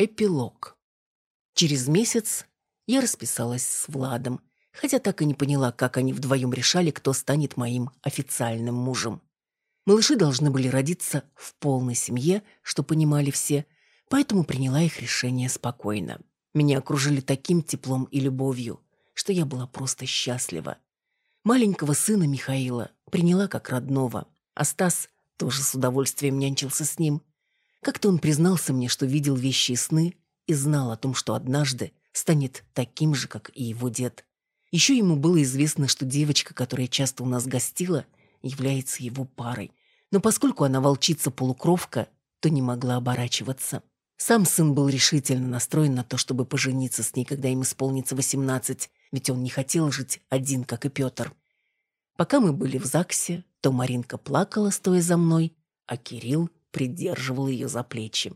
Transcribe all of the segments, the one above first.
Эпилог. Через месяц я расписалась с Владом, хотя так и не поняла, как они вдвоем решали, кто станет моим официальным мужем. Малыши должны были родиться в полной семье, что понимали все, поэтому приняла их решение спокойно. Меня окружили таким теплом и любовью, что я была просто счастлива. Маленького сына Михаила приняла как родного, а Стас тоже с удовольствием нянчился с ним. Как-то он признался мне, что видел вещи и сны и знал о том, что однажды станет таким же, как и его дед. Еще ему было известно, что девочка, которая часто у нас гостила, является его парой. Но поскольку она волчица-полукровка, то не могла оборачиваться. Сам сын был решительно настроен на то, чтобы пожениться с ней, когда им исполнится восемнадцать, ведь он не хотел жить один, как и Петр. Пока мы были в ЗАГСе, то Маринка плакала, стоя за мной, а Кирилл придерживал ее за плечи.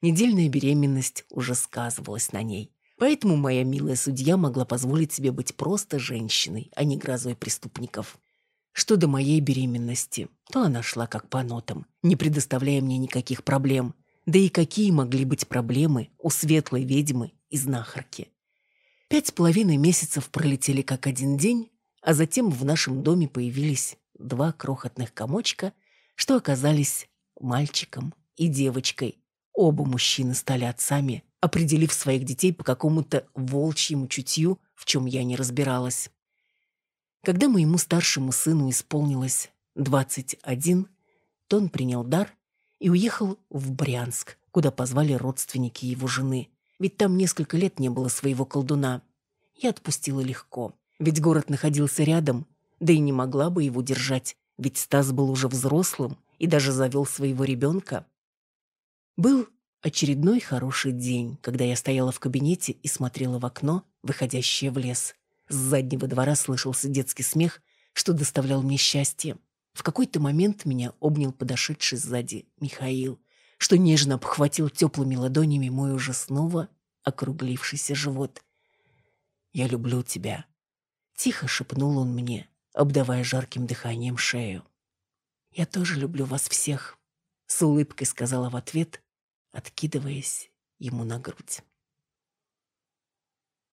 Недельная беременность уже сказывалась на ней. Поэтому моя милая судья могла позволить себе быть просто женщиной, а не грозой преступников. Что до моей беременности, то она шла как по нотам, не предоставляя мне никаких проблем. Да и какие могли быть проблемы у светлой ведьмы и знахарки? Пять с половиной месяцев пролетели как один день, а затем в нашем доме появились два крохотных комочка, что оказались мальчиком и девочкой. Оба мужчины стали отцами, определив своих детей по какому-то волчьему чутью, в чем я не разбиралась. Когда моему старшему сыну исполнилось 21, то он принял дар и уехал в Брянск, куда позвали родственники его жены. Ведь там несколько лет не было своего колдуна. Я отпустила легко, ведь город находился рядом, да и не могла бы его держать, ведь Стас был уже взрослым и даже завел своего ребенка. Был очередной хороший день, когда я стояла в кабинете и смотрела в окно, выходящее в лес. С заднего двора слышался детский смех, что доставлял мне счастье. В какой-то момент меня обнял подошедший сзади Михаил, что нежно обхватил теплыми ладонями мой уже снова округлившийся живот. «Я люблю тебя», — тихо шепнул он мне, обдавая жарким дыханием шею. «Я тоже люблю вас всех», — с улыбкой сказала в ответ, откидываясь ему на грудь.